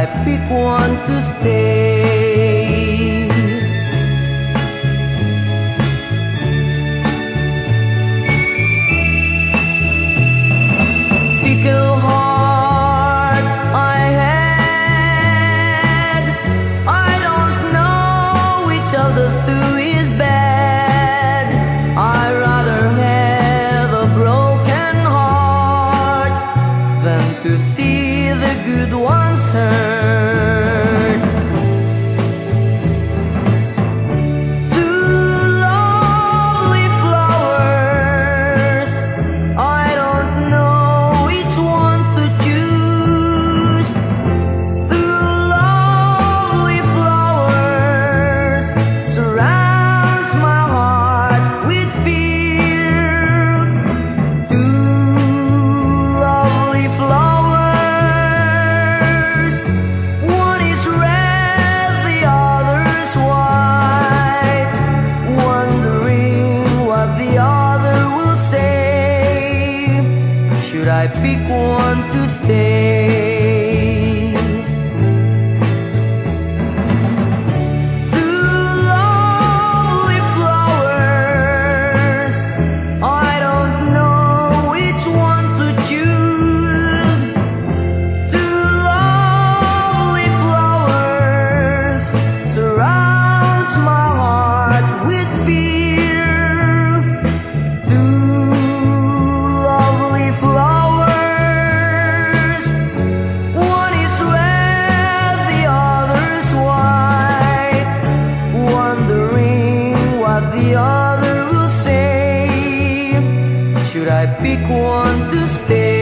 I pick one to stay. Fickle heart I had I don't know which of the two good ones heard. should I pick one to stay? the other will say Should I pick one to stay?